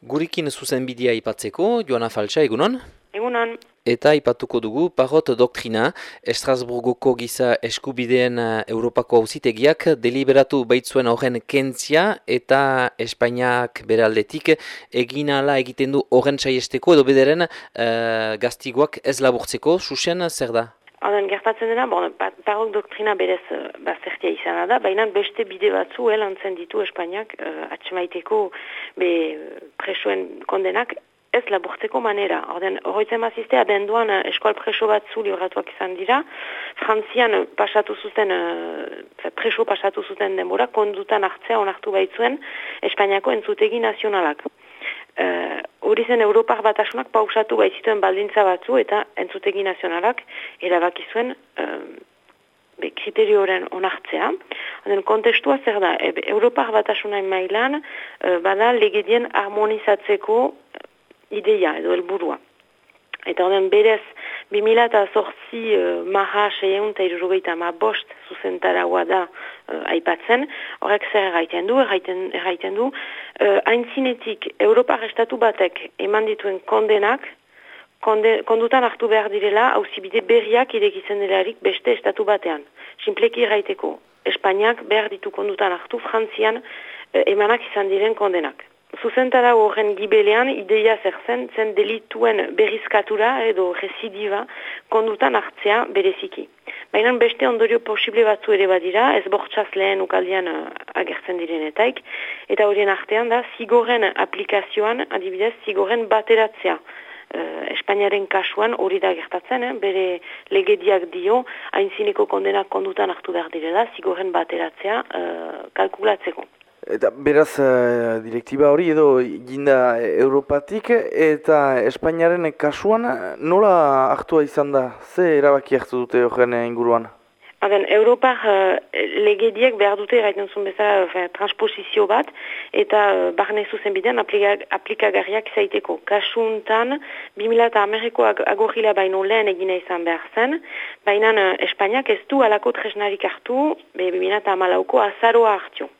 Gurikin zuzen bidea ipatzeko, Joana Faltsa, egunon? Egunon. Eta ipatuko dugu, parot doktrina, Estrasburgoko giza eskubideen eh, Europako auzitegiak deliberatu baitzuen horren kentzia eta Espainiak beraldetik egin ala egiten du horren saiesteko edo bederen uh, gaztigoak ez laburtzeko, susen zer da? Oden, gertatzen dena, bon, parok doktrina berez uh, bazertia izan da, baina beste bide batzu helantzen ditu Espainiak uh, atxemaiteko be, presoen kondenak ez laburtzeko manera. Orden, horretzen mazizte, abenduan uh, eskual preso batzu libratuak izan dira, Frantzian pasatu zuten, uh, preso pasatu zuten denbora, kondutan hartzea onartu baitzuen Espainiako entzutegi nazionalak. Uh, hori zen Europar batasunak pausatu baitzituen baldintza batzu eta entzutegi nazionalak erabaki zuen um, kriterioren onartzea. Haden kontestua zer da, e, Europar batasunain mailan uh, bada legedien harmonizatzeko ideia edo helburua. Eta horren berez, 2000 eta sortzi uh, maha seieun eta irurogeita ma bost zuzentaragoa da aipatzen, horrek zer erraiten du, erraiten, erraiten du, uh, haintzinetik Europar Estatu batek eman dituen kondenak, konde, kondutan hartu behar direla, hauzibide berriak irekitzen delarik beste Estatu batean. Simpleki erraiteko, Espainiak behar ditu kondutan hartu, Frantzian uh, emanak izan diren kondenak. Zuzentara horren gibelean ideia zer zen, zen delituen berrizkatura edo residiva kondutan hartzea bereziki. Baina beste ondorio posible batzu ere badira, ez bortxaz lehen ukaldian uh, agertzen direnetaik, eta horien artean da, zigoren aplikazioan, adibidez, zigoren bateratzea. Uh, Espainiaren kasuan hori da gertatzen, eh? bere legediak dio, hainzineko kondenak kondutan hartu behar direla, zigoren bateratzea uh, kalkulatzeko. Eta beraz uh, direktiba hori edo ginda Europatik eta Espainiaren kasuan nola hartua izan da? Ze erabaki hartu dute horren inguruan? Aden, Europar uh, legediek behar dute eraiten zuen bezala uh, transposizio bat eta uh, barne zuzen bidean aplikagarriak zaiteko. Kasuntan, 2000 eta Ameriko ag agorila baino lehen egine izan behar zen, baina uh, Espainiak ez du alako tresnarik hartu, 2000 eta amalauko azaroa hartu.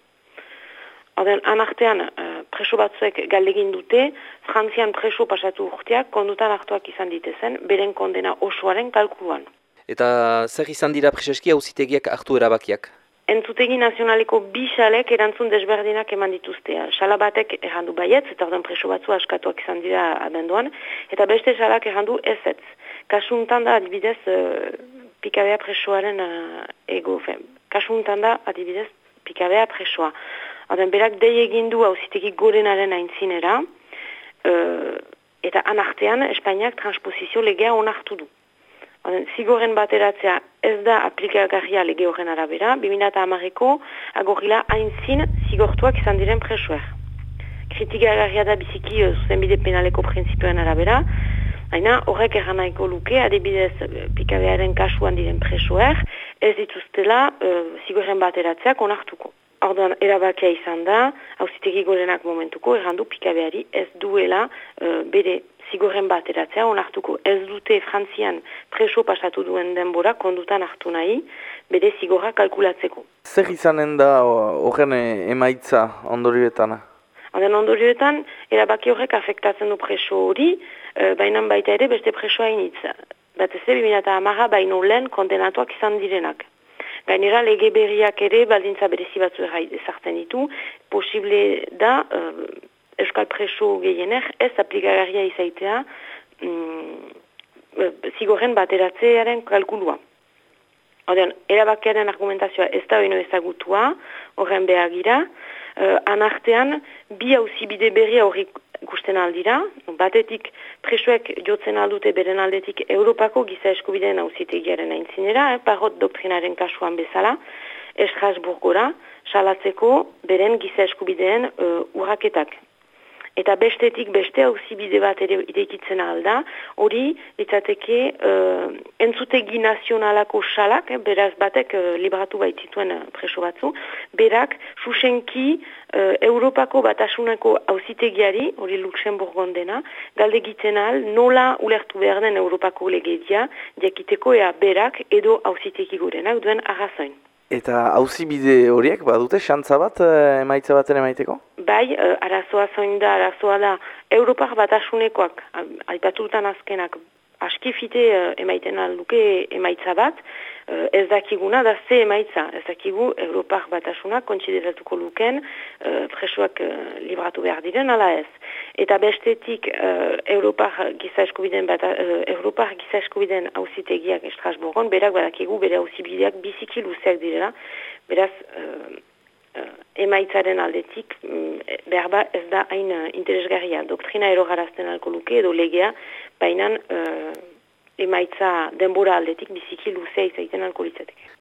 Oden, anartean uh, preso batzuek galdegin dute, Frantzian preso pasatu urteak kondutan hartuak izan ditezen, beren kondena osoaren kalkuluan. Eta zer izan dira preseski hauzitegiak hartu erabakiak? Entzutegi nazionaleko bi xalek erantzun desberdinak eman dituzte. Xala batek errandu baietz, eta orden preso batzu askatuak izan dira abenduan, eta beste xalak errandu ezetz. Kasuntan da adibidez uh, pikabea presoaren uh, ego. Kasuntan da adibidez pikabea presoa. Oden, berak dei egin du hauzitegi gorenaren aintzinera, uh, eta anartean Espainiak transposizio legea onartu du. Zigoren bateratzea ez da aplikagarria lege horren arabera, 2008ko agorila aintzin zigortuak izan diren presoer. Kritikagarria da biziki uh, zuzenbide penaleko prinsipioen arabera, Haina, horrek erranaiko luke, adibidez, pikabearen kasuan diren presoer, ez dituztela uh, zigorren bateratzeak onartuko. Orduan, erabakia izan da, hauzitegi gorenak momentuko, errandu pikabeari ez duela uh, bere zigorren bat eratzea onartuko. Ez dute Frantzian preso pasatu duen denbora kondutan hartu nahi, bere zigorra kalkulatzeko. Zer izanen da horren emaitza ondorioetan? Oden ondorioetan, erabaki horrek afektatzen du preso hori, uh, baina baita ere beste presoa initz. Bat ez da, baino lehen kondenatuak izan direnak. Gainera, lege berriak ere, baldintza berezi batzu ezartzen ditu, posible da, uh, Euskal Preso gehiener, ez aplikagarria izaitea, um, zigorren bateratzearen kalkulua. Odean, erabakiaren argumentazioa ez da beno ezagutua, horren behagira, uh, anartean, bi hauzibide berria horrik ikusten aldira, batetik presoek jotzen aldute beren aldetik Europako giza eskubideen hauzitegiaren aintzinera, eh, parot doktrinaren kasuan bezala, Estrasburgora, salatzeko beren giza eskubideen uh, urraketak eta bestetik beste hauzibide bat ere irekitzen alda, hori litzateke uh, entzutegi nazionalako salak, eh, beraz batek uh, libratu baitzituen uh, preso batzu, berak susenki uh, Europako batasunako hauzitegiari, hori Luxemburgon dena, galde giten al, nola ulertu behar den Europako legedia, diakiteko ea berak edo hauzitegi gorenak duen arrazoin. Eta hauzi bide horiek, badute, xantza bat, emaitza baten emaiteko? Bai, arazoa zoin da, arazoa da, Europar batasunekoak, aipatutan azkenak, askifite emaiten alduke emaitza bat, uh, ez dakiguna da ze emaitza, ez dakigu Europar batasunak kontsideratuko luken uh, presoak uh, libratu behar diren, ala ez. Eta bestetik uh, Europar giza eskubiden, bata, uh, Europar giza eskubiden hausitegiak Estrasburgon, berak badakigu bere hausibideak biziki luzeak direla, beraz uh, uh, emaitzaren aldetik um, behar ba ez da hain uh, interesgarria. Doktrina erogarazten alko luke edo legea, baina emaitza denbora aldetik biziki luzea izaiten alko litzateke.